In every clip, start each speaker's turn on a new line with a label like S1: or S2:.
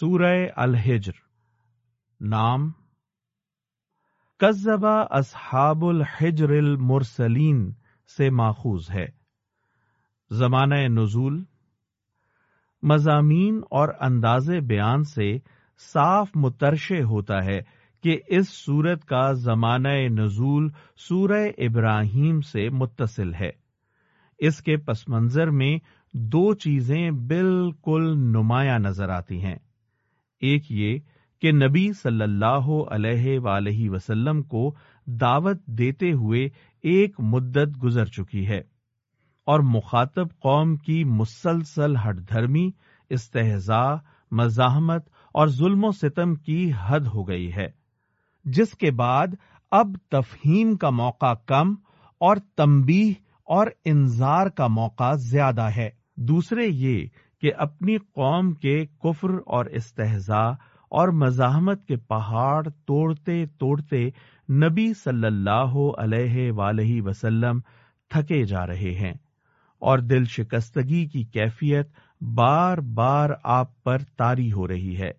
S1: سورہ الحجر۔ نام کذبہ اصحاب الحجر المرسلین سے ماخوذ ہے۔ زمانہ نزول مضامین اور انداز بیان سے صاف مترشے ہوتا ہے کہ اس سورت کا زمانہ نزول سورہ ابراہیم سے متصل ہے۔ اس کے پس منظر میں دو چیزیں بالکل نمایاں نظر آتی ہیں۔ ایک یہ کہ نبی صلی اللہ علیہ ولیہ وسلم کو دعوت دیتے ہوئے ایک مدت گزر چکی ہے اور مخاطب قوم کی مسلسل ہٹ دھرمی، استحضاء، مزاحمت اور ظلم و ستم کی حد ہو گئی ہے، جس کے بعد اب تفہیم کا موقع کم اور تمبی اور انذار کا موقع زیادہ ہے۔ دوسرے یہ کہ اپنی قوم کے کفر اور استحضاء اور مزاحمت کے پہاڑ توڑتے توڑتے نبی صلی اللہ علیہ ولیہ وسلم تھکے جا رہے ہیں اور دل شکستگی کی کیفیت بار بار آپ پر تاری ہو رہی ہے،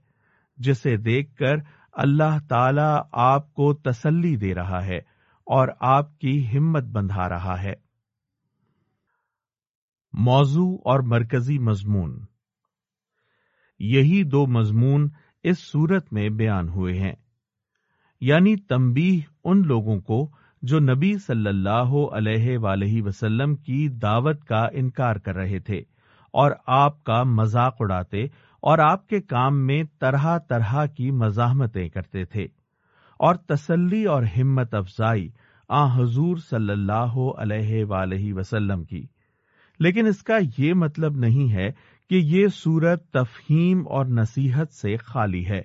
S1: جسے دیکھ کر اللہ تعالی آپ کو تسلی دے رہا ہے اور آپ کی ہمت بندھا رہا ہے۔ موضوع اور مرکزی مضمون۔ یہی دو مضمون اس صورت میں بیان ہوئے ہیں۔ یعنی تمبی ان لوگوں کو جو نبی صلی اللہ علیہ ولیہ وسلم کی دعوت کا انکار کر رہے تھے اور آپ کا مذاق اڑاتے اور آپ کے کام میں طرح طرح کی مزاحمتیں کرتے تھے اور تسلی اور ہمت افزائی آ حضور صلی اللہ علیہ ولیہ وسلم کی۔ لیکن اس کا یہ مطلب نہیں ہے کہ یہ صورت تفہیم اور نصیحت سے خالی ہے۔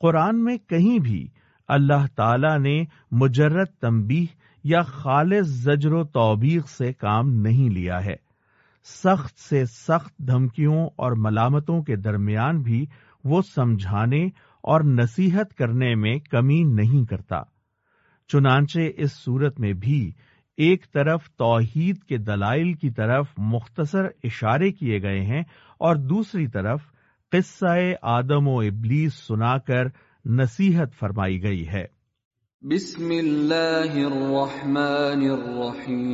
S1: قرآن میں کہیں بھی اللہ تعالی نے مجرد تمبی یا خالص زجر و توبیق سے کام نہیں لیا ہے۔ سخت سے سخت دھمکیوں اور ملامتوں کے درمیان بھی وہ سمجھانے اور نصیحت کرنے میں کمی نہیں کرتا۔ چنانچہ اس صورت میں بھی ایک طرف توحید کے دلائل کی طرف مختصر اشارے کیے گئے ہیں اور دوسری طرف قصہ آدم و ابلیس سنا کر نصیحت فرمائی گئی ہے۔
S2: بسم اللہ الرحمن الرحیم۔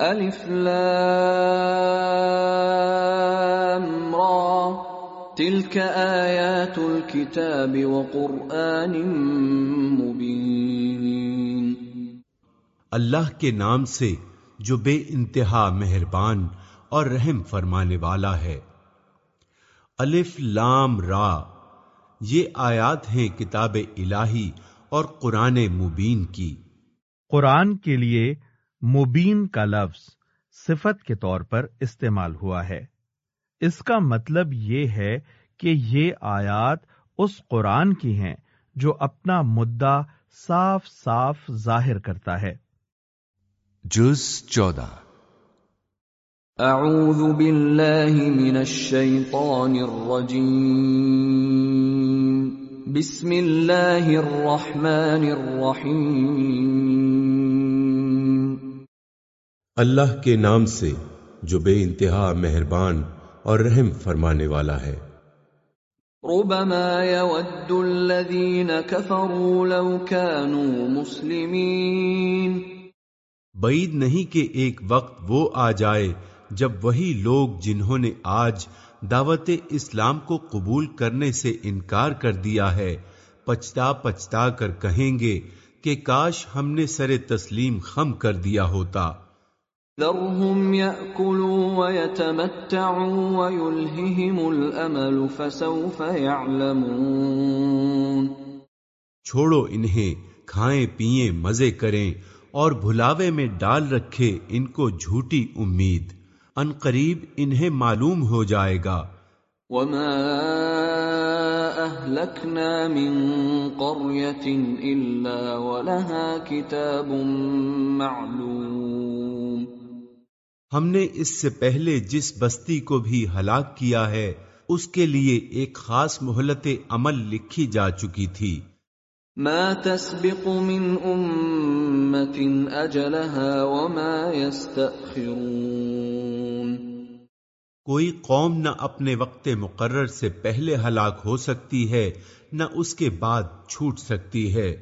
S2: الف لام را۔ تلك آیات الكتاب وقرآن مبین۔
S3: اللہ کے نام سے جو بے انتہا مہربان اور رحم فرمانے والا ہے۔ الف لام را، یہ آیات ہیں کتاب الہی اور قرآن مبین کی۔
S1: قرآن کے لیے مبین کا لفظ صفت کے طور پر استعمال ہوا ہے۔ اس کا مطلب یہ ہے کہ یہ آیات اس قرآن کی ہیں جو اپنا مدعا صاف صاف ظاہر کرتا ہے۔
S3: جز چودہ۔
S2: اعوذ باللہ من الشیطان الرجیم۔ بسم اللہ الرحمن الرحیم۔
S3: اللہ کے نام سے جو بے انتہا مہربان اور رحم فرمانے والا ہے۔
S2: ربما يود الذين كفروا لو كانوا مسلمين
S3: بعید نہیں کہ ایک وقت وہ آ جائے جب وہی لوگ جنہوں نے آج دعوت اسلام کو قبول کرنے سے انکار کر دیا ہے پچتا پچتا کر کہیں گے کہ کاش ہم نے سر تسلیم خم کر دیا ہوتا۔ چھوڑو انہیں کھائیں پیئیں مزے کریں۔ اور بھلاوے میں ڈال رکھے ان کو جھوٹی امید۔ ان قریب انہیں معلوم ہو جائے گا۔
S2: وما اهلكنا من قريه الا ولها كتاب معلوم۔
S3: ہم نے اس سے پہلے جس بستی کو بھی ہلاک کیا ہے اس کے لیے ایک خاص مہلت عمل لکھی جا چکی تھی۔
S2: ما تسبق من امه اجلها وما يستاخرون
S3: کوئی قوم نہ اپنے وقت مقرر سے پہلے ہلاک ہو سکتی ہے نہ اس کے بعد چھوٹ سکتی ہے۔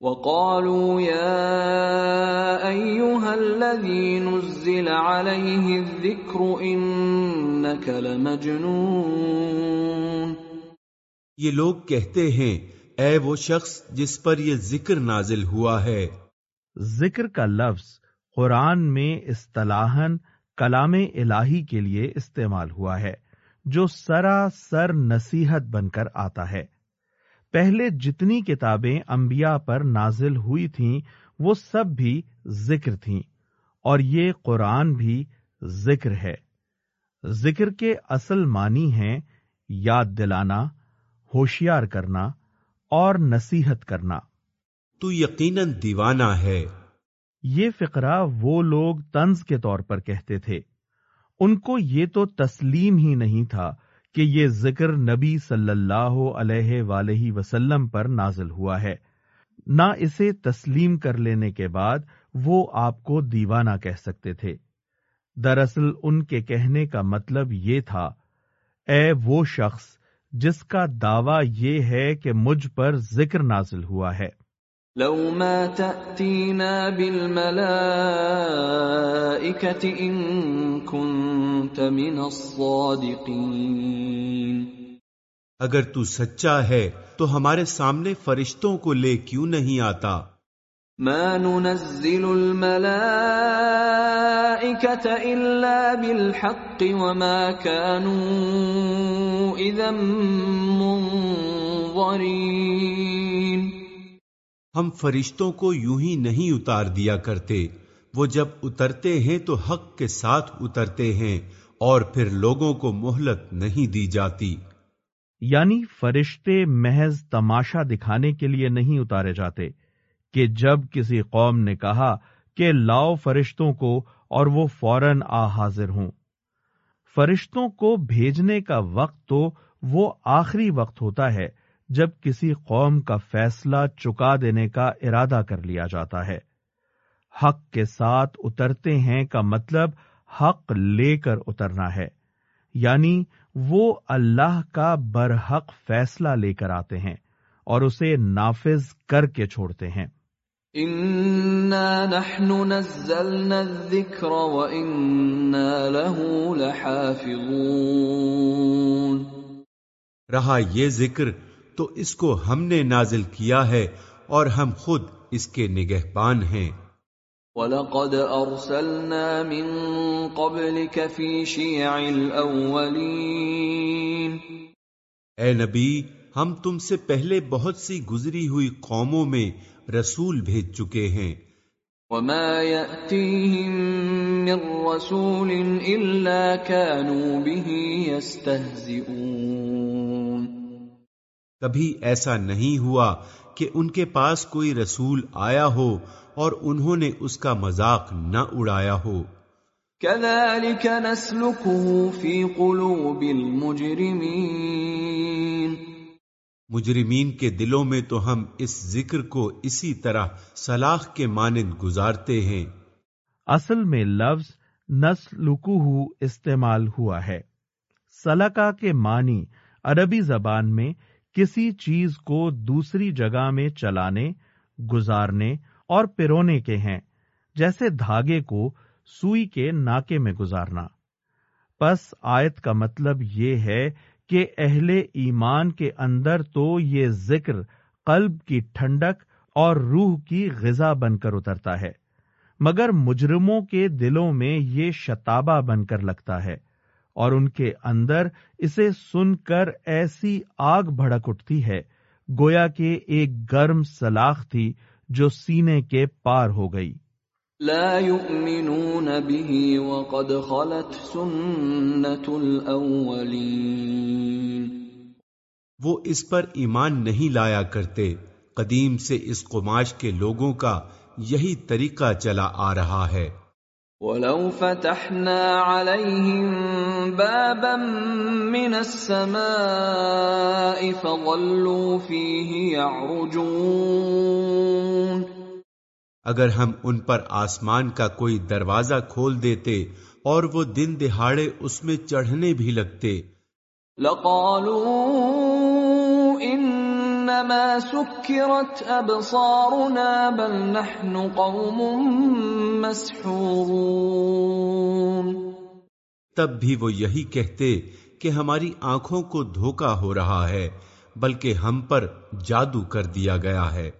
S2: وقالوا يا ايها الذي نزل عليه الذكر انك لمجنون.
S3: یہ لوگ کہتے ہیں اے وہ شخص جس پر یہ ذکر نازل ہوا ہے۔
S1: ذکر کا لفظ قرآن میں اصطلاحاً کلام الہی کے لیے استعمال ہوا ہے، جو سراسر نصیحت بن کر آتا ہے۔ پہلے جتنی کتابیں انبیاء پر نازل ہوئی تھیں، وہ سب بھی ذکر تھیں، اور یہ قرآن بھی ذکر ہے۔ ذکر کے اصل معنی ہیں یاد دلانا، ہوشیار کرنا اور نصیحت کرنا۔
S3: تو یقیناً دیوانہ ہے۔
S1: یہ فقرہ وہ لوگ طنز کے طور پر کہتے تھے۔ ان کو یہ تو تسلیم ہی نہیں تھا کہ یہ ذکر نبی صلی اللہ علیہ ولیہ وسلم پر نازل ہوا ہے۔ نہ اسے تسلیم کر لینے کے بعد وہ آپ کو دیوانہ کہہ سکتے تھے۔ دراصل ان کے کہنے کا مطلب یہ تھا اے وہ شخص جس کا دعویٰ یہ ہے کہ مجھ پر ذکر نازل ہوا ہے۔
S2: لو ما تأتينا بالملائكة إن كنت من الصادقين
S3: اگر تو سچا ہے تو ہمارے سامنے فرشتوں کو لے کیوں نہیں آتا؟
S2: ما ننزل الملائكة إلا بالحق وما كانوا إذا منظرين
S3: ہم فرشتوں کو یوں ہی نہیں اتار دیا کرتے۔ وہ جب اترتے ہیں تو حق کے ساتھ اترتے ہیں اور پھر لوگوں کو مہلت نہیں دی جاتی۔
S1: یعنی فرشتے محض تماشا دکھانے کے لیے نہیں اتارے جاتے۔ کہ جب کسی قوم نے کہا کہ لاؤ فرشتوں کو اور وہ فوراً آ حاضر ہوں۔ فرشتوں کو بھیجنے کا وقت تو وہ آخری وقت ہوتا ہے جب کسی قوم کا فیصلہ چکا دینے کا ارادہ کر لیا جاتا ہے۔ حق کے ساتھ اترتے ہیں کا مطلب حق لے کر اترنا ہے یعنی وہ اللہ کا برحق فیصلہ لے کر آتے ہیں اور اسے نافذ کر کے چھوڑتے ہیں۔
S3: رہا یہ ذکر تو اس کو ہم نے نازل کیا ہے اور ہم خود اس کے نگہبان ہیں۔
S2: وَلَقَدْ أَرْسَلْنَا مِن قَبْلِكَ فِي شِيَعِ الْأَوَّلِينَ۔
S3: اے نبی ہم تم سے پہلے بہت سی گزری ہوئی قوموں میں رسول بھیج چکے ہیں۔
S2: وَمَا يَأْتِيهِم مِّن رَّسُولٍ إِلَّا كَانُوا بِهِ يَسْتَهْزِئُونَ۔
S3: کبھی ایسا نہیں ہوا کہ ان کے پاس کوئی رسول آیا ہو اور انہوں نے اس کا مذاق نہ اڑایا ہو۔
S2: كذلك نسلكه في قلوب المجرمين۔
S3: مجرمین کے دلوں میں تو ہم اس ذکر کو اسی طرح سلاخ کے مانند گزارتے ہیں۔
S1: اصل میں لفظ نسلکوہ استعمال ہوا ہے۔ سلکا کے معنی عربی زبان میں کسی چیز کو دوسری جگہ میں چلانے، گزارنے اور پیرونے کے ہیں، جیسے دھاگے کو سوئی کے ناکے میں گزارنا۔ پس آیت کا مطلب یہ ہے کہ اہل ایمان کے اندر تو یہ ذکر قلب کی ٹھنڈک اور روح کی غذا بن کر اترتا ہے، مگر مجرموں کے دلوں میں یہ شتابہ بن کر لگتا ہے اور ان کے اندر اسے سن کر ایسی آگ بھڑک اٹھتی ہے، گویا کہ ایک گرم سلاخ تھی جو سینے کے پار ہو گئی۔
S2: لا يؤمنون به وقد خلت سنت
S3: وہ اس پر ایمان نہیں لایا کرتے قدیم سے اس قماش کے لوگوں کا یہی طریقہ چلا آ رہا ہے۔
S2: وَلَوْ فَتَحْنَا عَلَيْهِمْ بَابًا مِّنَ السَّمَاءِ فَظَلُّوا فِيهِ يَعْرُجُونَ.
S3: اگر ہم ان پر آسمان کا کوئی دروازہ کھول دیتے اور وہ دن دہاڑے اس میں چڑھنے بھی لگتے۔
S2: لقالوا انما سكرت ابصارنا بل نحن قوم مسحورون۔
S3: تب بھی وہ یہی کہتے کہ ہماری آنکھوں کو دھوکا ہو رہا ہے بلکہ ہم پر جادو کر دیا گیا ہے۔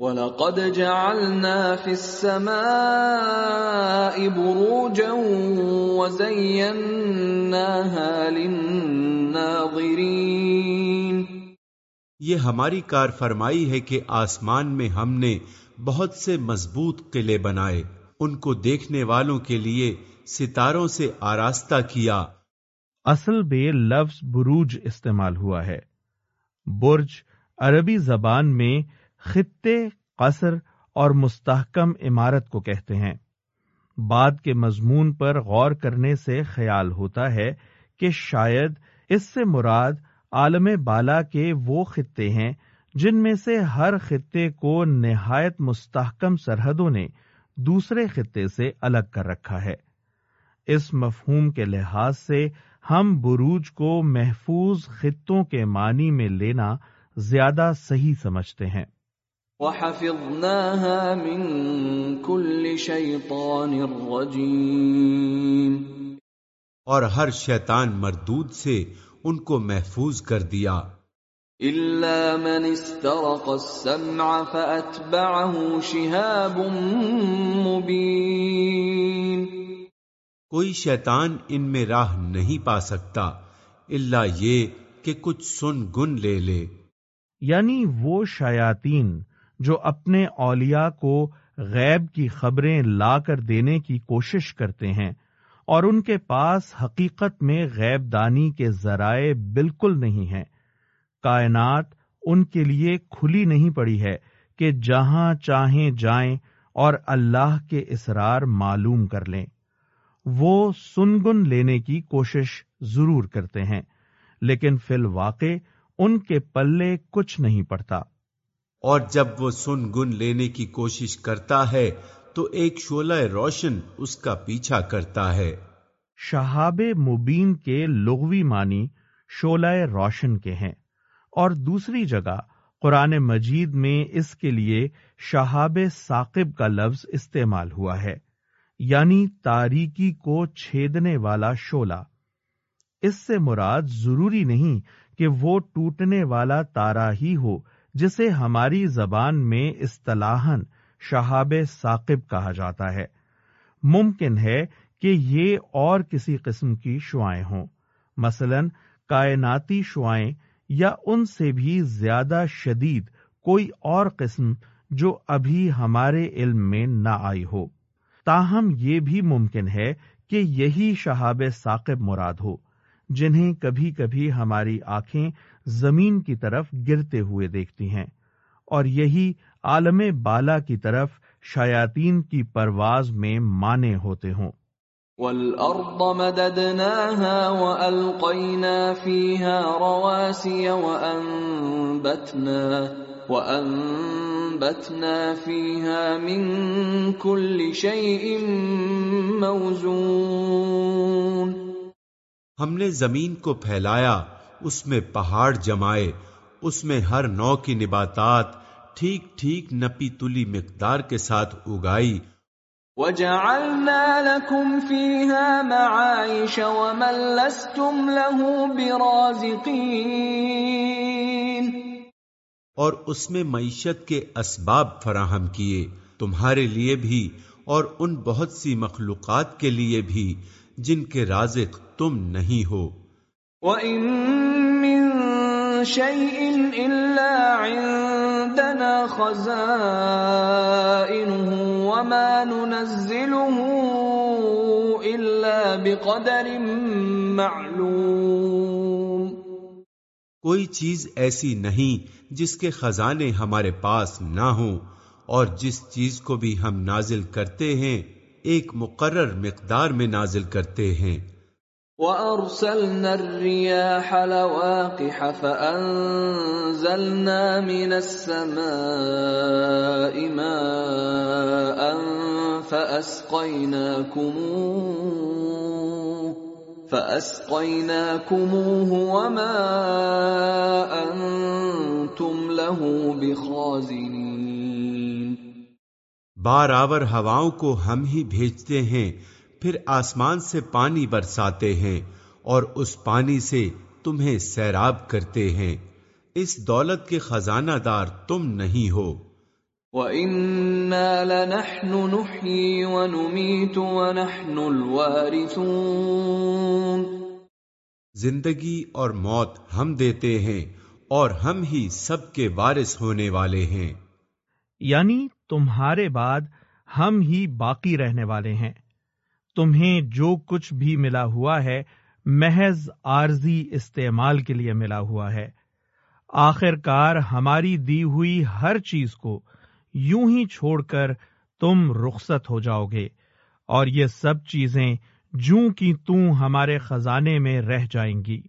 S2: وَلَقَدْ جَعَلْنَا فِي السَّمَاءِ بُرُوجًا وَزَيَّنَّاهَا لِلنَّاظِرِينَ
S3: یہ ہماری کار فرمائی ہے کہ آسمان میں ہم نے بہت سے مضبوط قلعے بنائے ان کو دیکھنے والوں کے لیے ستاروں سے آراستہ کیا۔
S1: اصل بے لفظ بروج استعمال ہوا ہے۔ برج عربی زبان میں خطے قصر اور مستحکم عمارت کو کہتے ہیں۔ بعد کے مضمون پر غور کرنے سے خیال ہوتا ہے کہ شاید اس سے مراد عالم بالا کے وہ خطے ہیں جن میں سے ہر خطے کو نہایت مستحکم سرحدوں نے دوسرے خطے سے الگ کر رکھا ہے۔ اس مفہوم کے لحاظ سے ہم بروج کو محفوظ خطوں کے معنی میں لینا زیادہ صحیح سمجھتے ہیں۔
S2: وَحَفِظْنَاهَا مِن كُلِّ شَيْطَانٍ رَّجِيمٍ۔
S3: اور ہر شیطان مردود سے ان کو محفوظ کر دیا۔
S2: إِلَّا مَنِ اسْتَرَقَ السَّمْعَ فَأَتْبَعَهُ شِهَابٌ مُّبِينٌ۔
S3: کوئی شیطان ان میں راہ نہیں پا سکتا اللہ یہ کہ کچھ سن گن لے لے۔
S1: یعنی وہ شیاطین جو اپنے اولیاء کو غیب کی خبریں لا کر دینے کی کوشش کرتے ہیں اور ان کے پاس حقیقت میں غیب دانی کے ذرائع بالکل نہیں ہیں۔ کائنات ان کے لیے کھلی نہیں پڑی ہے کہ جہاں چاہیں جائیں اور اللہ کے اسرار معلوم کر لیں۔ وہ سنگن لینے کی کوشش ضرور کرتے ہیں، لیکن فی الواقع ان کے پلے کچھ نہیں پڑتا۔
S3: اور جب وہ سن گن لینے کی کوشش کرتا ہے، تو ایک شولہ روشن اس کا پیچھا کرتا ہے۔
S1: شہاب مبین کے لغوی معنی شولہ روشن کے ہیں۔ اور دوسری جگہ قرآن مجید میں اس کے لیے شہاب ثاقب کا لفظ استعمال ہوا ہے یعنی تاریکی کو چھیدنے والا شولہ اس سے مراد ضروری نہیں کہ وہ ٹوٹنے والا تارا ہی ہو جسے ہماری زبان میں اصطلاحاً شہاب ثاقب کہا جاتا ہے۔ ممکن ہے کہ یہ اور کسی قسم کی شعائیں ہوں۔ مثلا، کائناتی شعائیں یا ان سے بھی زیادہ شدید کوئی اور قسم جو ابھی ہمارے علم میں نہ آئی ہو۔ تاہم، یہ بھی ممکن ہے کہ یہی شہاب ثاقب مراد ہو، جنہیں کبھی کبھی ہماری آنکھیں زمین کی طرف گرتے ہوئے دیکھتی ہیں اور یہی عالم بالا کی طرف شیاطین کی پرواز میں مانے ہوتے ہوں۔
S2: وَالْأَرْضَ مَدَدْنَاهَا وَأَلْقَيْنَا فِيهَا رَوَاسِيَ وَأَنبَتْنَا وَأَنبَتْنَا فِيهَا مِن كُلِّ شَيْءٍ مَّوْزُونٍ۔
S3: ہم نے زمین کو پھیلایا اس میں پہاڑ جمائے اس میں ہر نو کی نباتات ٹھیک ٹھیک نپی تلی مقدار کے ساتھ اگائی۔
S2: وَجَعَلْنَا لَكُمْ فِيهَا مَعَائِشَ وَمَن لَّسْتُمْ لَهُ بِرَازِقِينَ۔
S3: اور اس میں معیشت کے اسباب فراہم کیے تمہارے لیے بھی اور ان بہت سی مخلوقات کے لیے بھی جن کے رازق تم نہیں ہو۔
S2: وَإِن شَيْءٍ إِلَّا عِندَنَا خَزَائِنُهُ وَمَا نُنَزِّلُهُ إِلَّا بِقَدَرٍ مَّعْلُومٍ.
S3: کوئی چیز ایسی نہیں جس کے خزانے ہمارے پاس نہ ہوں اور جس چیز کو بھی ہم نازل کرتے ہیں، ایک مقرر مقدار میں نازل کرتے ہیں۔
S2: وَأَرْسَلْنَا الرِّيَاحَ لَوَاقِحَ فَأَنزَلْنَا مِنَ السَّمَاءِ مَاءً فأسقيناكموه فأسقيناكموه وما أنتم له بخازنين
S3: بار آور ہواؤں کو ہم ہی بھیجتے ہیں پھر آسمان سے پانی برساتے ہیں اور اس پانی سے تمہیں سیراب کرتے ہیں۔ اس دولت کے خزانہ دار تم نہیں ہو۔
S2: وَإِنَّا لَنَحْنُ نُحْيِي وَنُمِيتُ وَنَحْنُ الْوَارِثُونَ۔
S3: زندگی اور موت ہم دیتے ہیں اور ہم ہی سب کے وارث ہونے والے ہیں۔
S1: یعنی تمہارے بعد ہم ہی باقی رہنے والے ہیں۔ تمہیں جو کچھ بھی ملا ہوا ہے، محض عارضی استعمال کے لیے ملا ہوا ہے۔ آخر کار ہماری دی ہوئی ہر چیز کو یوں ہی چھوڑ کر تم رخصت ہو جاؤ گے، اور یہ سب چیزیں جوں کی توں ہمارے خزانے میں رہ جائیں گی۔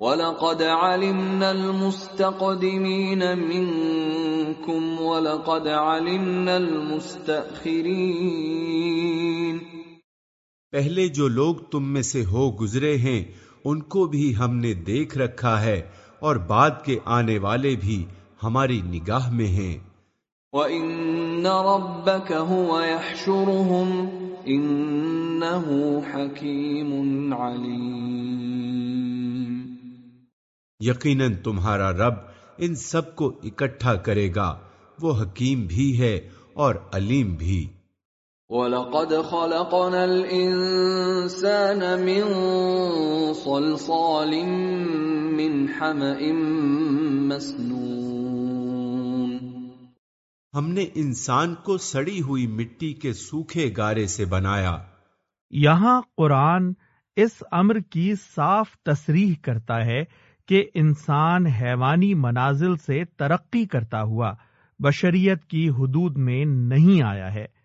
S2: وَلَقَدْ عَلِمْنَا الْمُسْتَقْدِمِينَ مِنْكُمْ وَلَقَدْ عَلِمْنَا الْمُسْتَأْخِرِينَ
S3: پہلے جو لوگ تم میں سے ہو گزرے ہیں ان کو بھی ہم نے دیکھ رکھا ہے اور بعد کے آنے والے بھی ہماری نگاہ میں ہیں۔
S2: وَإِنَّ رَبَّكَ هُوَ يَحْشُرُهُمْ إِنَّهُ حَكِيمٌ عَلِيمٌ۔
S3: یقیناً تمہارا رب ان سب کو اکٹھا کرے گا۔ وہ حکیم بھی ہے اور علیم بھی۔
S2: وَلَقَدْ خَلَقْنَا الْإِنسَانَ مِنْ صَلْصَالٍ مِّنْ حَمَإٍ مَسْنُونٍ
S3: ہم نے انسان کو سڑی ہوئی مٹی کے سوکھے گارے سے بنایا۔
S1: یہاں قرآن اس امر کی صاف تصریح کرتا ہے کہ انسان حیوانی منازل سے ترقی کرتا ہوا بشریت کی حدود میں نہیں آیا ہے۔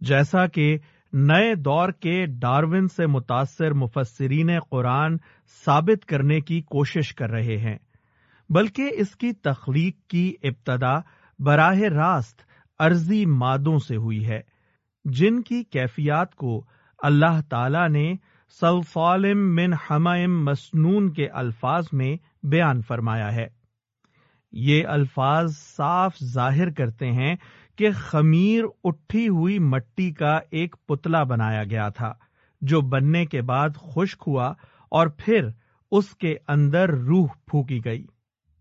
S1: جیسا کہ نئے دور کے ڈارون سے متاثر مفسرین قرآن ثابت کرنے کی کوشش کر رہے ہیں، بلکہ اس کی تخلیق کی ابتدا براہ راست عرضی مادوں سے ہوئی ہے، جن کی کیفیات کو اللہ تعالی نے سلفالم من حمائم مسنون کے الفاظ میں بیان فرمایا ہے۔ یہ الفاظ صاف ظاہر کرتے ہیں کہ خمیر اٹھی ہوئی مٹی کا ایک پتلا بنایا گیا تھا جو بننے کے بعد خشک ہوا اور پھر اس کے اندر روح پھونکی گئی۔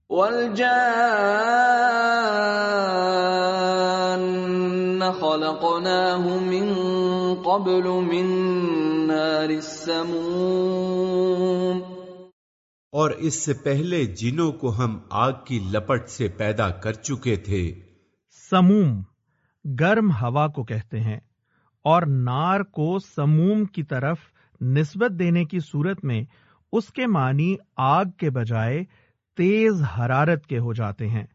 S2: وَالْجَانَّ خَلَقْنَاهُ مِن قَبْلُ مِن نَّارِ السَّمُومِ۔
S3: اور اس سے پہلے جنوں کو ہم آگ کی لپٹ سے پیدا کر چکے تھے
S1: سموم، گرم ہوا کو کہتے ہیں، اور نار کو سموم کی طرف نسبت دینے کی صورت میں اس کے معنی آگ کے بجائے تیز حرارت کے ہو جاتے ہیں۔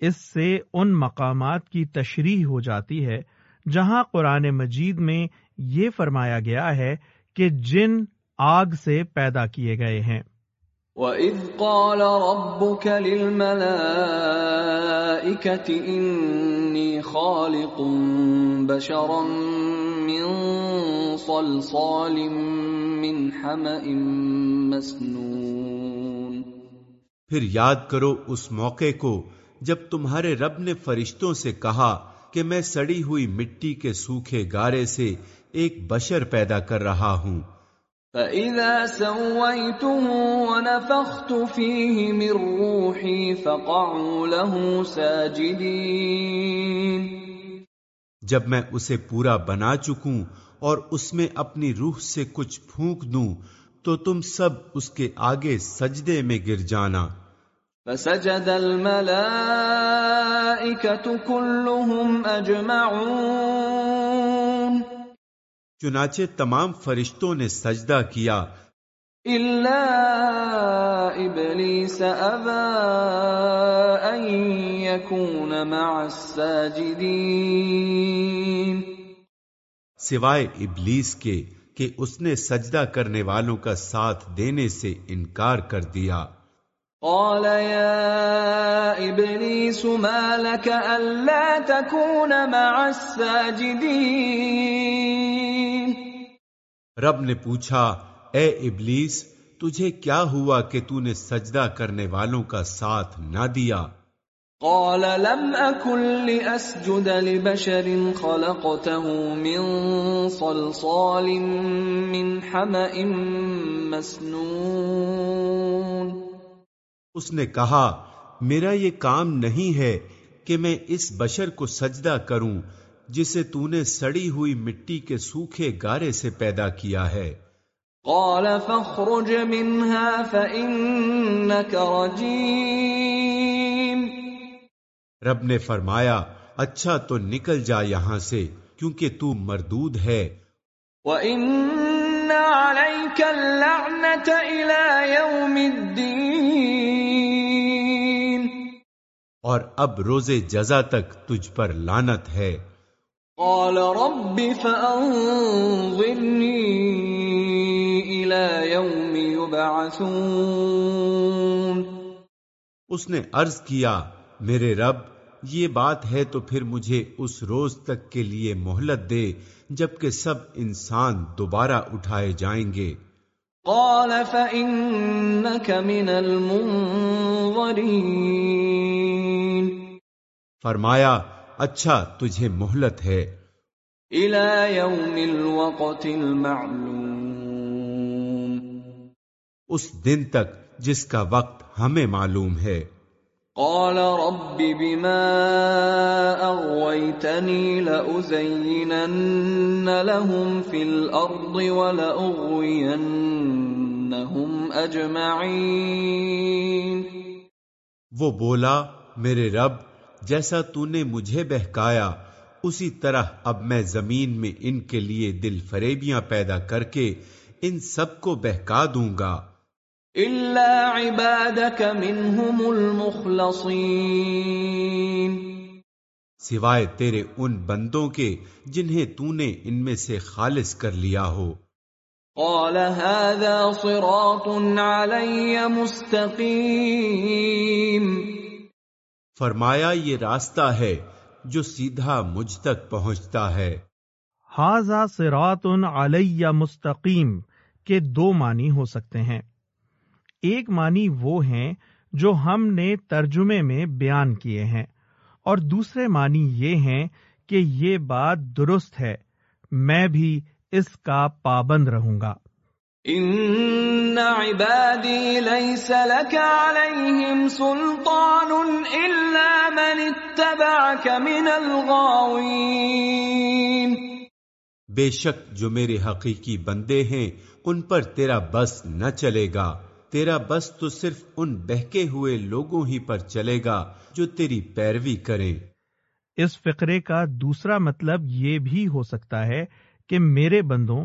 S1: اس سے ان مقامات کی تشریح ہو جاتی ہے جہاں قرآن مجید میں یہ فرمایا گیا ہے کہ جن آگ سے پیدا کیے گئے ہیں۔
S2: وَإِذْ قَالَ رَبُّكَ لِلْمَلَائِكَةِ إِنِّي خَالِقٌ بَشَرًا مِّن صَلْصَالٍ مِّنْ حَمَإٍ مَسْنُونٍ
S3: پھر یاد کرو اس موقع کو جب تمہارے رب نے فرشتوں سے کہا کہ میں سڑی ہوئی مٹی کے سوکھے گارے سے ایک بشر پیدا کر رہا ہوں۔
S2: فَإِذَا سَوَّيْتُهُ وَنَفَخْتُ فِيهِ مِن رُّوحِي فَقَعُوا لَهُ سَاجِدِينَ
S3: جب میں اسے پورا بنا چکوں اور اس میں اپنی روح سے کچھ پھونک دوں تو تم سب اس کے آگے سجدے میں گر جانا۔
S2: فَسَجَدَ الْمَلَائِكَةُ كُلُّهُمْ أَجْمَعُونَ
S3: چنانچہ تمام فرشتوں نے سجدہ کیا۔
S2: إِلَّا إِبْلِيسَ أَبَى أَن يَكُونَ مَعَ السَّاجِدِينَ۔
S3: سوائے ابلیس کے کہ اس نے سجدہ کرنے والوں کا ساتھ دینے سے انکار کر دیا۔
S2: قال يا ابليس ما لك الا تكون مع الساجدين۔
S3: رب نے پوچھا اے ابلیس تجھے کیا ہوا کہ تو نے سجدہ کرنے والوں کا ساتھ نہ دیا؟
S2: قال لم اكن لاسجد لبشر خلقته من صلصال من حمأ مسنون۔
S3: اس نے کہا میرا یہ کام نہیں ہے کہ میں اس بشر کو سجدہ کروں جسے تو نے سڑی ہوئی مٹی کے سوکھے گارے سے پیدا کیا ہے۔
S2: قال فاخرج منها فإنك رجيم
S3: رب نے فرمایا اچھا تو نکل جا یہاں سے کیونکہ تو مردود ہے۔
S2: وَإِنَّ عَلَيْكَ اللَّعْنَةَ إِلَى يَوْمِ الدِّينِ۔
S3: اور اب روز جزا تک تجھ پر لانت ہے۔
S2: قال رب فأنظرني إلى يوم يبعثون.
S3: اس نے عرض کیا میرے رب یہ بات ہے تو پھر مجھے اس روز تک کے لیے مہلت دے جبکہ سب انسان دوبارہ اٹھائے جائیں گے۔
S2: قال فإنك من المنظرين.
S3: فرمایا اچھا تجھے مہلت ہے۔
S2: إلى يوم الوقت المعلوم۔
S3: اس دن تک جس کا وقت ہمیں معلوم ہے۔
S2: قال رب بما أغويتني لأزينن لهم في الأرض ولأغوينهم أجمعين
S3: وہ بولا میرے رب جیسا تو نے مجھے بہکایا اسی طرح اب میں زمین میں ان کے لیے دل فریبیاں پیدا کر کے ان سب کو بہکا دوں گا۔
S2: إلا عبادك منهم المخلصين۔
S3: سوائے تیرے ان بندوں کے جنہیں تو نے ان میں سے خالص کر لیا ہو۔
S2: قال هذا صراط علي مستقيم۔
S3: فرمایا یہ راستہ ہے جو سیدھا مجھ تک پہنچتا ہے۔
S1: حاضہ سرات علیہ مستقیم کے دو معنی ہو سکتے ہیں۔ ایک معنی وہ ہیں جو ہم نے ترجمے میں بیان کیے ہیں، اور دوسرے معنی یہ ہیں کہ یہ بات درست ہے، میں بھی اس کا پابند رہوں گا۔
S2: ان عبادي ليس لك عليهم سلطان الا من اتبعك من الغاوين
S3: بے شک جو میرے حقیقی بندے ہیں ان پر تیرا بس نہ چلے گا۔ تیرا بس تو صرف ان بہکے ہوئے لوگوں ہی پر چلے گا جو تیری پیروی کریں۔
S1: اس فقرے کا دوسرا مطلب یہ بھی ہو سکتا ہے کہ میرے بندوں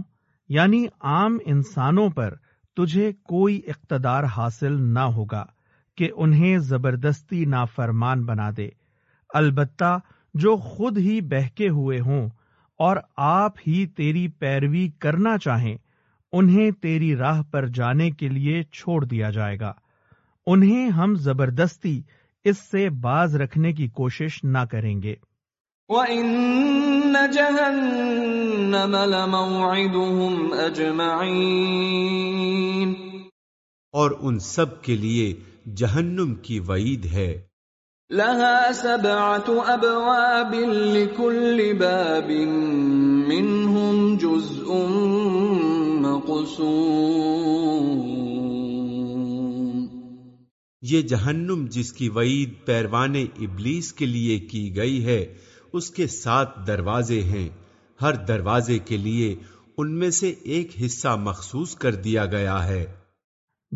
S1: یعنی عام انسانوں پر تجھے کوئی اقتدار حاصل نہ ہوگا کہ انہیں زبردستی نافرمان بنا دے۔ البتہ جو خود ہی بہکے ہوئے ہوں اور آپ ہی تیری پیروی کرنا چاہیں، انہیں تیری راہ پر جانے کے لیے چھوڑ دیا جائے گا۔ انہیں ہم زبردستی اس سے باز رکھنے کی کوشش نہ کریں گے۔
S2: وَإِنَّ جَهَنَّمَ لَمَوْعِدُهُمْ أَجْمَعِينَ۔
S3: اور ان سب کے لیے جہنم کی وعید ہے۔
S2: لَهَا سَبْعَةُ أَبْوَابٍ لِكُلِّ بَابٍ مِّنْهُمْ جُزْءٌ مَّقْسُومٌ۔
S3: یہ جہنم جس کی وعید پیروان ابلیس کے لیے کی گئی ہے اس کے سات دروازے ہیں۔ ہر دروازے کے لیے ان میں سے ایک حصہ مخصوص کر دیا گیا ہے۔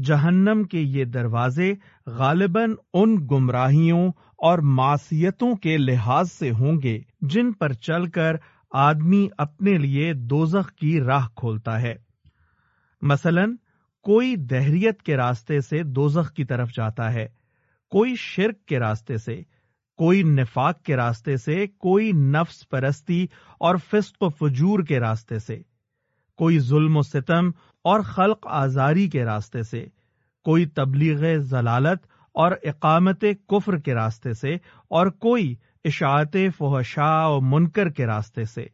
S1: جہنم کے یہ دروازے غالباً ان گمراہیوں اور معصیتوں کے لحاظ سے ہوں گے، جن پر چل کر آدمی اپنے لیے دوزخ کی راہ کھولتا ہے۔ مثلا، کوئی دہریت کے راستے سے دوزخ کی طرف جاتا ہے، کوئی شرک کے راستے سے کوئی نفاق کے راستے سے، کوئی نفس پرستی اور فسق و فجور کے راستے سے، کوئی ظلم و ستم اور خلق آزاری کے راستے سے، کوئی تبلیغ ضلالت اور اقامت کفر کے راستے سے اور کوئی اشاعت فحشا و منکر کے راستے سے۔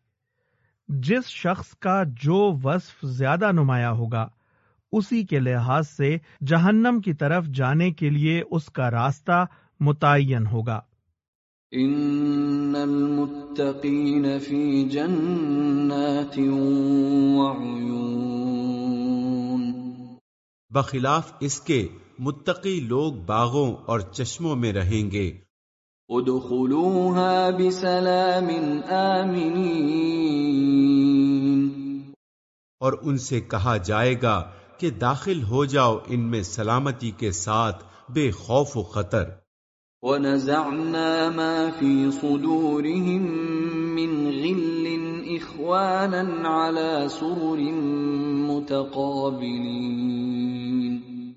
S1: جس شخص کا جو وصف زیادہ نمایاں ہوگا، اسی کے لحاظ سے جہنم کی طرف جانے کے لیے اس کا راستہ متعین ہوگا۔
S2: ان المتقین فی جنات وعیون
S3: بخلاف اس کے متقی لوگ باغوں اور چشموں میں رہیں گے۔
S2: ادخلوها بسلام آمنین۔
S3: اور ان سے کہا جائے گا کہ داخل ہو جاؤ ان میں سلامتی کے ساتھ بے خوف و خطر۔
S2: ونزعنا ما في صدورهم من غل اخوانا على سرر متقابلين.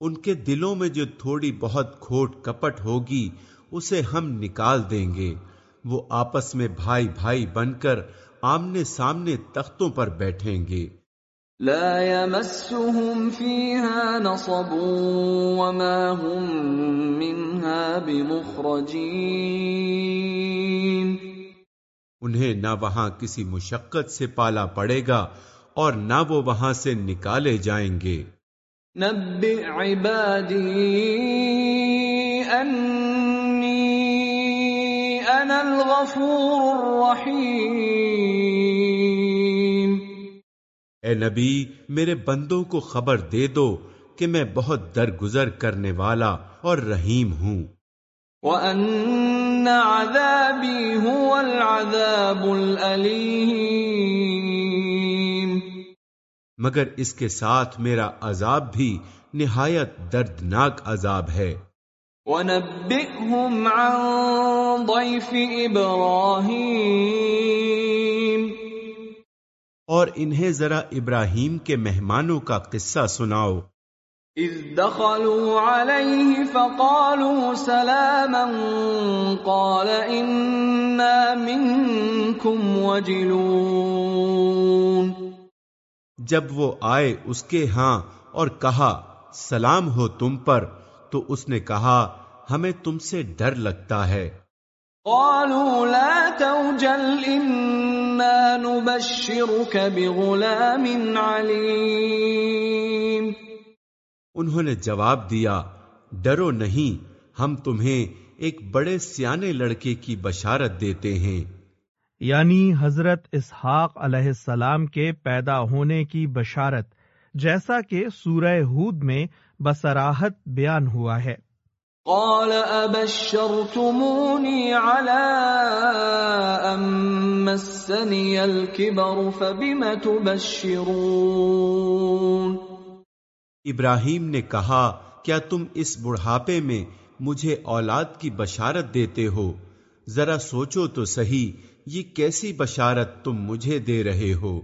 S3: ان کے دلوں میں جو تھوڑی بہت کھوٹ کپٹ ہوگی، اسے ہم نکال دیں گے۔ وہ آپس میں بھائی بھائی بن کر آمنے سامنے تختوں پر بیٹھیں گے۔
S2: لا يمسهم فيها نصب وما هم منها بمخرجين.
S3: انہیں نہ وہاں کسی مشقت سے پالا پڑے گا اور نہ وہ وہاں سے نکالے جائیں گے۔
S2: نبئ عبادی انی انا الغفور الرحیم۔
S3: اے نبی میرے بندوں کو خبر دے دو کہ میں بہت درگزر کرنے والا اور رحیم ہوں۔
S2: وَأَنَّ عَذَابِي هُوَ الْعَذَابُ الْأَلِيمُ۔
S3: مگر اس کے ساتھ میرا عذاب بھی نہایت دردناک عذاب ہے۔
S2: وَنَبِّئْهُمْ عَن ضَيْفِ إِبْرَاهِيمَ۔
S3: اور انہیں ذرا ابراہیم کے مہمانوں کا قصہ سناؤ۔
S2: اذ دخلوا عليه فقالوا سلاما قال انا منكم وجلون۔
S3: جب وہ آئے اس کے ہاں اور کہا سلام ہو تم پر تو اس نے کہا ہمیں تم سے ڈر لگتا ہے۔
S2: قالوا لا توجل انا نبشرك بغلام عليم۔
S3: انہوں نے جواب دیا ڈرو نہیں ہم تمہیں ایک بڑے سیانے لڑکے کی بشارت دیتے ہیں۔
S1: یعنی حضرت اسحاق علیہ السلام کے پیدا ہونے کی بشارت جیسا کہ سورہ ہود میں بسراہت بیان ہوا ہے۔
S2: قال ابشرتموني على ان مسني الكبر فبم تبشرون؟
S3: ابراہیم نے کہا کیا تم اس بڑھاپے میں مجھے اولاد کی بشارت دیتے ہو؟ ذرا سوچو تو صحیح یہ کیسی بشارت تم مجھے دے رہے ہو؟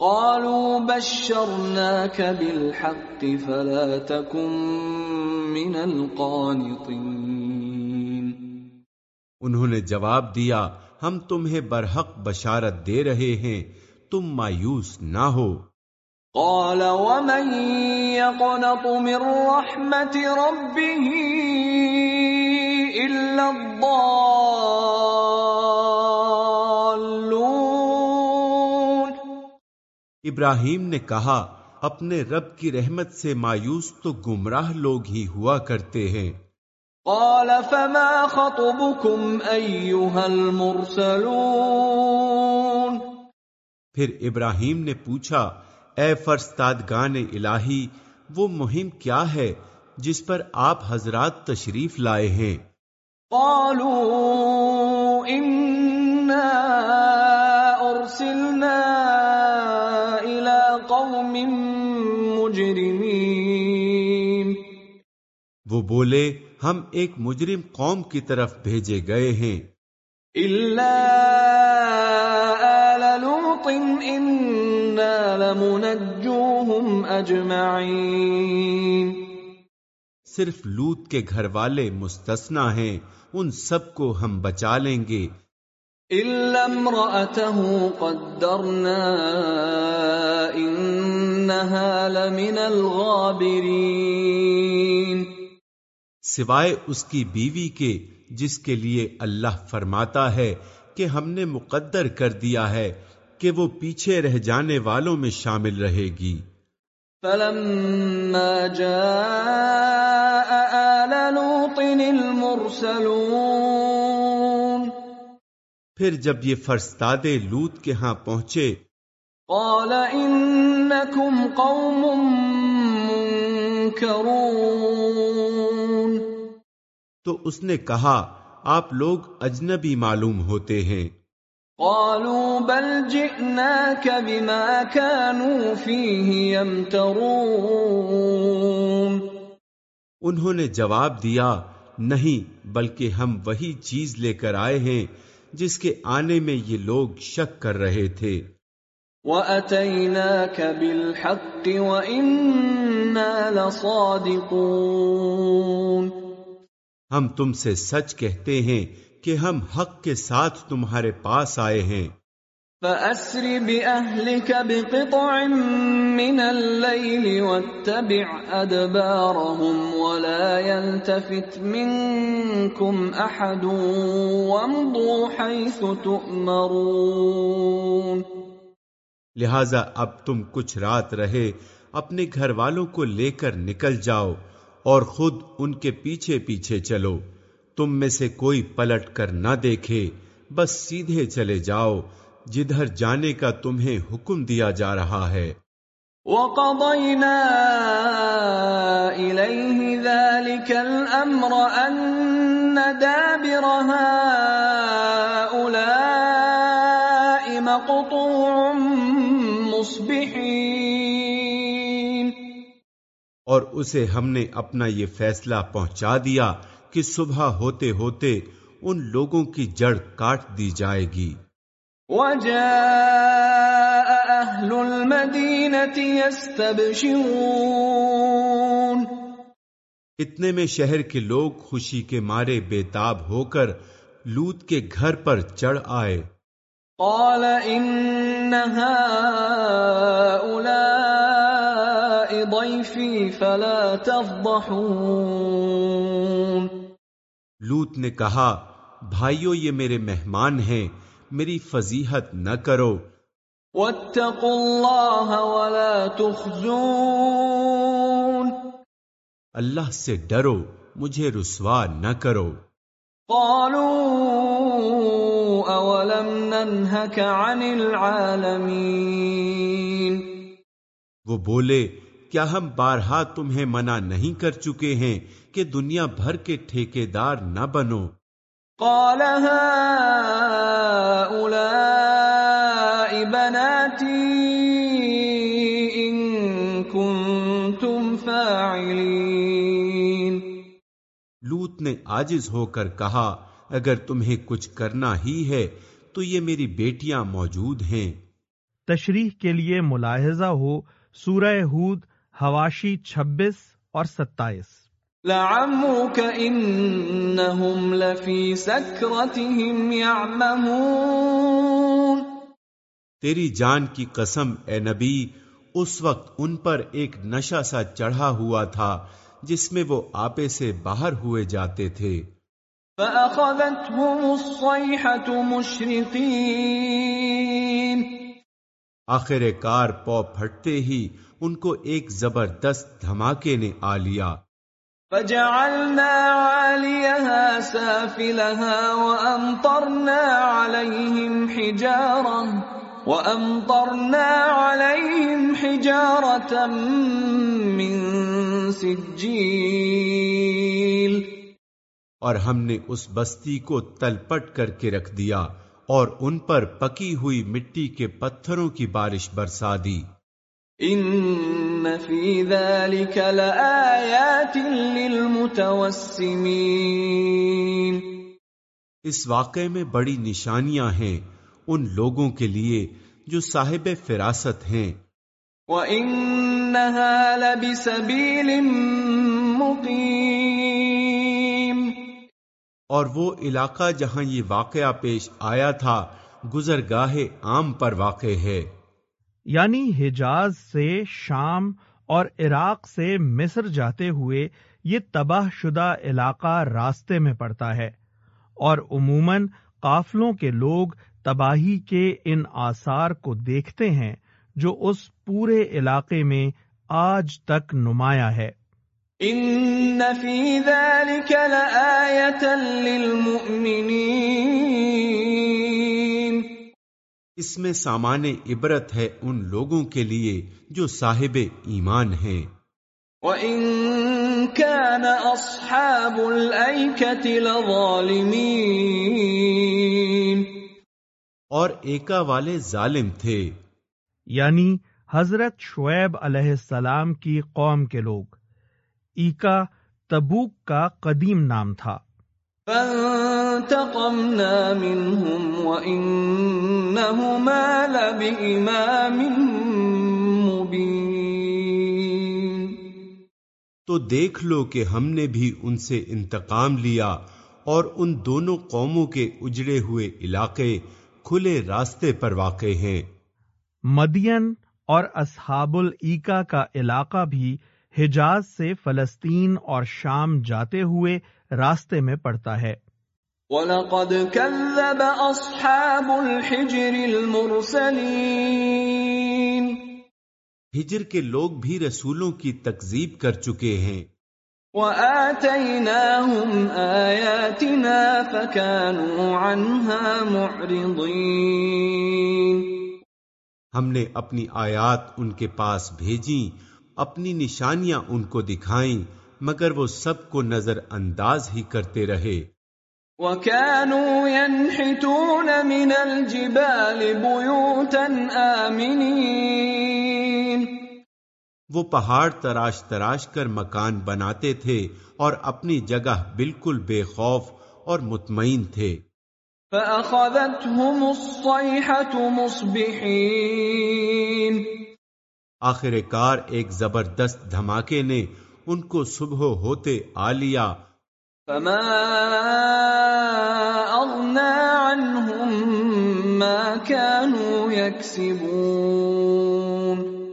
S2: قالوا بشرناك بالحق فلا تكن من القانطين
S3: انہوں نے جواب دیا ہم تمہیں برحق بشارت دے رہے ہیں تم مایوس نہ ہو۔
S2: قال ومن يقنط من رحمة ربه إلا الضالون۔
S3: ابراہیم نے کہا اپنے رب کی رحمت سے مایوس تو گمراہ لوگ ہی ہوا کرتے ہیں۔
S2: قال فما خطبكم أيها المرسلون؟
S3: پھر ابراہیم نے پوچھا اے فرستادگان الہی وہ مہم کیا ہے جس پر آپ حضرات تشریف لائے ہیں؟
S2: قالوا إنا أرسلنا
S3: وہ بولے ہم ایک مجرم قوم کی طرف بھیجے گئے ہیں۔ صرف لوت کے گھر والے مستثنا ہیں ان سب کو ہم بچا لیں گے۔
S2: قدرنا إنها لمن
S3: سوائے اس کی بیوی کے جس کے لیے اللہ فرماتا ہے کہ ہم نے مقدر کر دیا ہے کہ وہ پیچھے رہ جانے والوں میں شامل رہے گی۔
S2: فلما جاء آل لوط المرسلون۔
S3: پھر جب یہ فرستادے لوت کے ہاں پہنچے
S2: قال انکم قوم منکرون
S3: تو اس نے کہا آپ لوگ اجنبی معلوم ہوتے ہیں۔
S2: قالوا بل جئناك بما كانوا فيه يمترون
S3: انہوں نے جواب دیا نہیں بلکہ ہم وہی چیز لے کر آئے ہیں جس کے آنے میں یہ لوگ شک کر رہے تھے۔
S2: وَأَتَيْنَاكَ بِالْحَقِّ وَإِنَّا لَصَادِقُونَ۔
S3: ہم تم سے سچ کہتے ہیں کہ ہم حق کے ساتھ تمہارے پاس آئے ہیں۔
S2: فَأَسْرِ بِأَهْلِكَ بِقِطْعٍ مِّنَ اللَّيْلِ وَاتَّبِعْ أَدْبَارَهُمْ وَلَا يَلْتَفِتْ مِنكُمْ أَحَدٌ وَامْضُوا حَيْثُ تُؤْمَرُونَ۔
S3: لہذا اب تم کچھ رات رہے اپنے گھر والوں کو لے کر نکل جاؤ۔ اور خود ان کے پیچھے پیچھے چلو۔ تم میں سے کوئی پلٹ کر نہ دیکھے، بس سیدھے چلے جاؤ، جدھر جانے کا تمہیں حکم دیا جا رہا ہے۔
S2: وَقَضَيْنَا إِلَيْهِ ذَلِكَ الْأَمْرَ أَنَّ دَابِرَ هَٰؤُلَاءِ مَقْطُوعٌ مُصْبِحِينَ
S3: اور اسے ہم نے اپنا یہ فیصلہ پہنچا دیا کہ صبح ہوتے ہوتے ان لوگوں کی جڑ کاٹ دی جائے گی۔
S2: وَجَاءَ يَسْتَبْشِرُونَ۔
S3: اتنے میں شہر کے لوگ خوشی کے مارے بےتاب ہو کر لوت کے گھر پر چڑھ آئے۔
S2: قال ان هؤلاء ضيفي فلا تفضحون۔
S3: لوت نے کہا بھائیو یہ میرے مہمان ہیں میری فضیحت نہ کرو۔
S2: واتقوا الله ولا تخزون۔
S3: اللہ سے ڈرو مجھے رسوا نہ کرو۔
S2: قالوا اولم ننهك عن العالمين۔
S3: وہ بولے کیا ہم بارہا تمہیں منع نہیں کر چکے ہیں کہ دنیا بھر کے ٹھیکے دار نہ بنو؟
S2: قال هؤلاء بناتي إن كنتم فاعلين۔
S3: لوت نے آجز ہو کر کہا اگر تمہیں کچھ کرنا ہی ہے تو یہ میری بیٹیاں موجود ہیں۔
S1: تشریح کے لیے ملاحظہ ہو سورہ ہود حواشی چھبیس اور ستائیس۔
S2: لعمرك إنهم لفي سكرتهم يعمهون
S3: تیری جان کی قسم اے نبی اس وقت ان پر ایک نشہ سا چڑھا ہوا تھا جس میں وہ آپے سے باہر ہوئے جاتے تھے۔
S2: فأخذتهم الصيحة مشرقين۔
S3: آخر کار پو پھٹتے ہی ان کو ایک زبردست دھماکے نے آ لیا۔
S2: فجعلنا عاليها سافلها وأمطرنا عليهم حجارة وأمطرنا عليهم حجارة من سجيل
S3: اور ہم نے اس بستی کو تلپٹ کر کے رکھ دیا۔ اور ان پر پکی ہوئی مٹی کے پتھروں کی بارش برسا دی۔
S2: ان في ذلك لآيات للمتوسمين۔
S3: اس واقعے میں بڑی نشانیاں ہیں ان لوگوں کے لیے جو صاحب فراست ہیں۔
S2: وَإِنَّهَا لَبِسَبِيلٍ مُقِيمٍ۔
S3: اور وہ علاقہ جہاں یہ واقعہ پیش آیا تھا، گزرگاہ عام پر واقع ہے۔
S1: یعنی حجاز سے شام اور عراق سے مصر جاتے ہوئے یہ تباہ شدہ علاقہ راستے میں پڑتا ہے اور عموماً قافلوں کے لوگ تباہی کے ان آثار کو دیکھتے ہیں جو اس پورے علاقے میں آج تک نمایاں ہے۔
S2: ان فی ذلك لآیتا للمؤمنین
S3: اس میں سامان عبرت ہے ان لوگوں کے لیے جو صاحب ایمان ہیں۔
S2: وَإِن كَانَ أَصْحَابُ الْأَيْكَةِ لَظَالِمِينَ۔
S3: اور ایکا والے ظالم تھے۔
S1: یعنی حضرت شعیب علیہ السلام کی قوم کے لوگ۔ ایکا تبوک کا قدیم نام تھا۔
S2: فانتقمنا منهم وإنهما لبإمام مبين
S3: تو دیکھ لو کہ ہم نے بھی ان سے انتقام لیا اور ان دونوں قوموں کے اجڑے ہوئے علاقے کھلے راستے پر واقع ہیں۔
S1: مدین اور اصحاب العیکا کا علاقہ بھی حجاز سے فلسطین اور شام جاتے ہوئے راستے میں پڑتا ہے۔
S2: وَلَقَدْ كَذَّبَ أَصْحَابُ الْحِجْرِ الْمُرْسَلِينَ۔
S3: ہجر کے لوگ بھی رسولوں کی تکذیب کر چکے ہیں۔
S2: وَآتَيْنَاهُمْ آيَاتِنَا فَكَانُوا عَنْهَا مُعْرِضِينَ۔
S3: ہم نے اپنی آیات ان کے پاس بھیجی اپنی نشانیاں ان کو دکھائیں مگر وہ سب کو نظر انداز ہی کرتے رہے۔
S2: وَكَانُوا يَنْحِتُونَ مِنَ الْجِبَالِ بُيُوتًا آمِنِينَ۔
S3: وہ پہاڑ تراش تراش کر مکان بناتے تھے اور اپنی جگہ بالکل بے خوف اور مطمئن تھے۔
S2: فَأَخَذَتْهُمُ الصَّيْحَةُ مُصْبِحِينَ۔
S3: آخر کار ایک زبردست دھماکے نے ان کو صبح ہوتے آ لیا۔
S2: فما اغنى عنهم ما كانوا يكسبون۔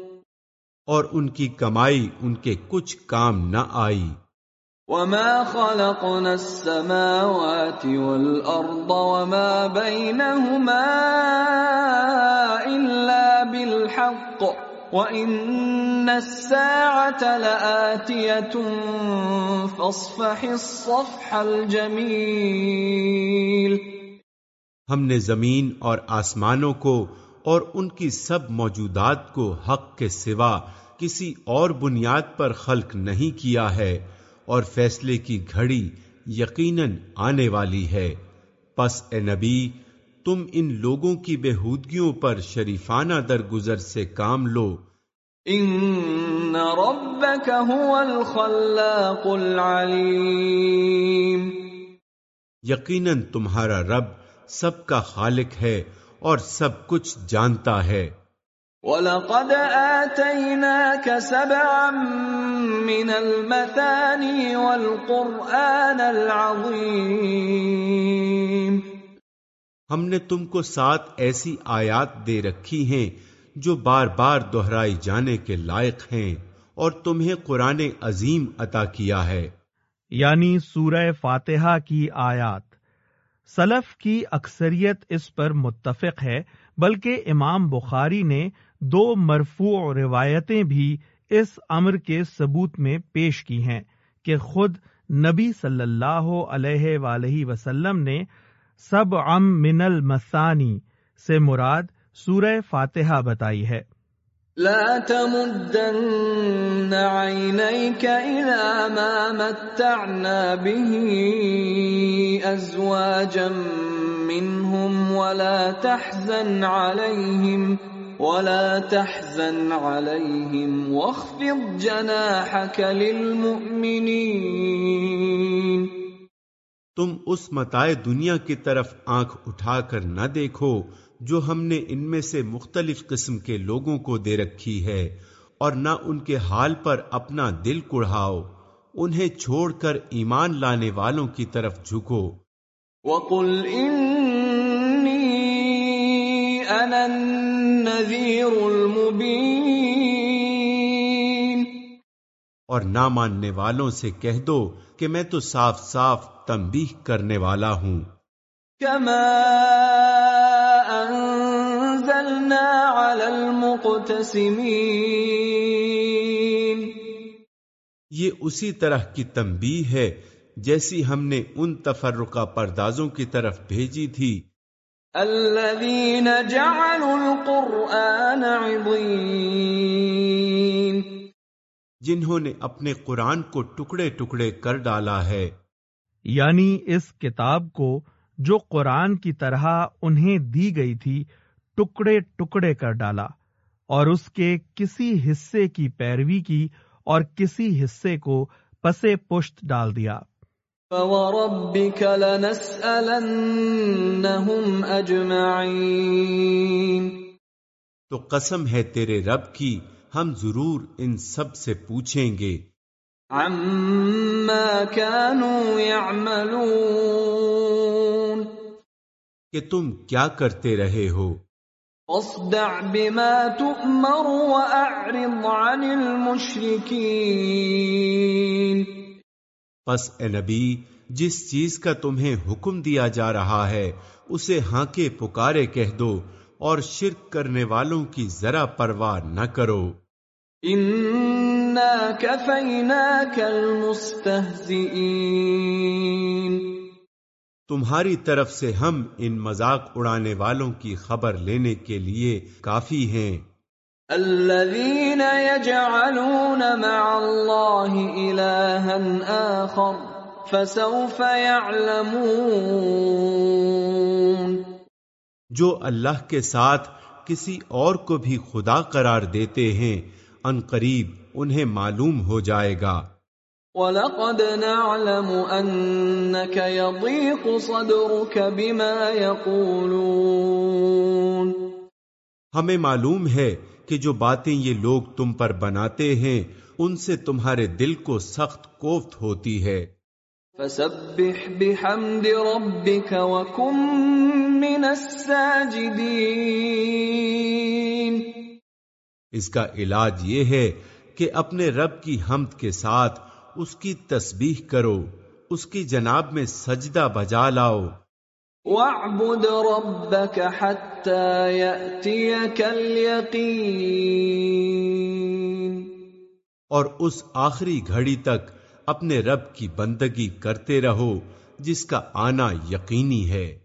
S3: اور ان کی کمائی ان کے کچھ کام نہ آئی۔
S2: وما خلقنا السماوات والأرض وما بينهما إلا بالحق۔ وَإِنَّ السَّاعَةَ لَآتِيَةٌ فَاصْفَحِ الصَّفْحَ الْجَمِيلَ
S3: ہم نے زمین اور آسمانوں کو اور ان کی سب موجودات کو حق کے سوا کسی اور بنیاد پر خلق نہیں کیا ہے اور فیصلے کی گھڑی یقیناً آنے والی ہے۔ پس اے نبی، تم ان لوگوں کی بےحودگیوں پر شریفانہ درگزر سے کام لو۔
S2: ان ربك هو الخلاق العليم
S3: یقیناً تمہارا رب سب کا خالق ہے اور سب کچھ جانتا ہے۔
S2: وَلَقَدْ آتَيْنَاكَ سَبْعًا مِّنَ الْمَثَانِي وَالْقُرْآنَ الْعَظِيمِ
S3: ہم نے تم کو سات ایسی آیات دے رکھی ہیں جو بار بار دہرائی جانے کے لائق ہیں اور تمہیں قرآن عظیم عطا کیا ہے۔
S1: یعنی سورہ فاتحہ کی آیات۔ سلف کی اکثریت اس پر متفق ہے، بلکہ امام بخاری نے دو مرفوع روایتیں بھی اس امر کے ثبوت میں پیش کی ہیں کہ خود نبی صلی اللہ علیہ وآلہ وسلم نے سب ام من المثانی سے مراد سورہ فاتحہ بتائی ہے۔
S2: لا تمدن عينيك إلى ما متعنا به أزواجا منهم ولا تحزن عليهم ولا تحزن عليهم واخفض جناحك للمؤمنين
S3: تم اس متائے دنیا کی طرف آنکھ اٹھا کر نہ دیکھو جو ہم نے ان میں سے مختلف قسم کے لوگوں کو دے رکھی ہے اور نہ ان کے حال پر اپنا دل کڑھاؤ انہیں چھوڑ کر ایمان لانے والوں کی طرف جھکو۔
S2: وَقُلْ إِنِّي أَنَا النَّذِيرُ الْمُبِينُ۔
S3: اور نہ ماننے والوں سے کہہ دو کہ میں تو صاف صاف تنبیہ کرنے والا ہوں۔
S2: كما انزلنا على المقتسمين۔
S3: یہ اسی طرح کی تنبیہ ہے جیسی ہم نے ان تفرقہ پردازوں کی طرف بھیجی تھی۔
S2: الذين جعلوا القرآن عضين۔
S3: جنہوں نے اپنے قرآن کو ٹکڑے ٹکڑے کر ڈالا ہے۔
S1: یعنی اس کتاب کو جو قرآن کی طرح انہیں دی گئی تھی ٹکڑے ٹکڑے کر ڈالا اور اس کے کسی حصے کی پیروی کی اور کسی حصے کو پسے پشت ڈال دیا۔
S2: فوربك لنسألنهم أجمعين۔
S3: تو قسم ہے تیرے رب کی ہم ضرور ان سب سے پوچھیں گے۔
S2: عما كانوا يعملون۔
S3: کہ تم کیا کرتے رہے ہو؟
S2: اصدع بما تؤمر وأعرض عن المشركين.
S3: پس اے نبی جس چیز کا تمہیں حکم دیا جا رہا ہے اسے ہانکے پکارے کہہ دو اور شرک کرنے والوں کی ذرا پرواہ نہ کرو۔
S2: إنا كفيناك المستهزئين.
S3: تمہاری طرف سے ہم ان مذاق اڑانے والوں کی خبر لینے کے لیے کافی ہیں۔
S2: الذين يجعلون مع الله إلها آخر فسوف يعلمون
S3: جو اللہ کے ساتھ کسی اور کو بھی خدا قرار دیتے ہیں ان قریب انہیں معلوم ہو جائے گا۔
S2: وَلَقَدْ نَعْلَمُ أَنَّكَ يَضِيقُ صَدْرُكَ بِمَا يَقُولُونَ۔
S3: ہمیں معلوم ہے کہ جو باتیں یہ لوگ تم پر بناتے ہیں ان سے تمہارے دل کو سخت کوفت ہوتی ہے۔
S2: فَسَبِّحْ بِحَمْدِ رَبِّكَ وَكُن مِّنَ السَّاجِدِينَ۔
S3: اس کا علاج یہ ہے کہ اپنے رب کی حمد کے ساتھ اس کی تسبیح کرو اس کی جناب میں سجدہ بجا لاؤ۔
S2: وَاعْبُدْ رَبَّكَ حَتَّى يَأْتِيَكَ الْيَقِينَ
S3: اور اس آخری گھڑی تک اپنے رب کی بندگی کرتے رہو جس کا آنا یقینی ہے۔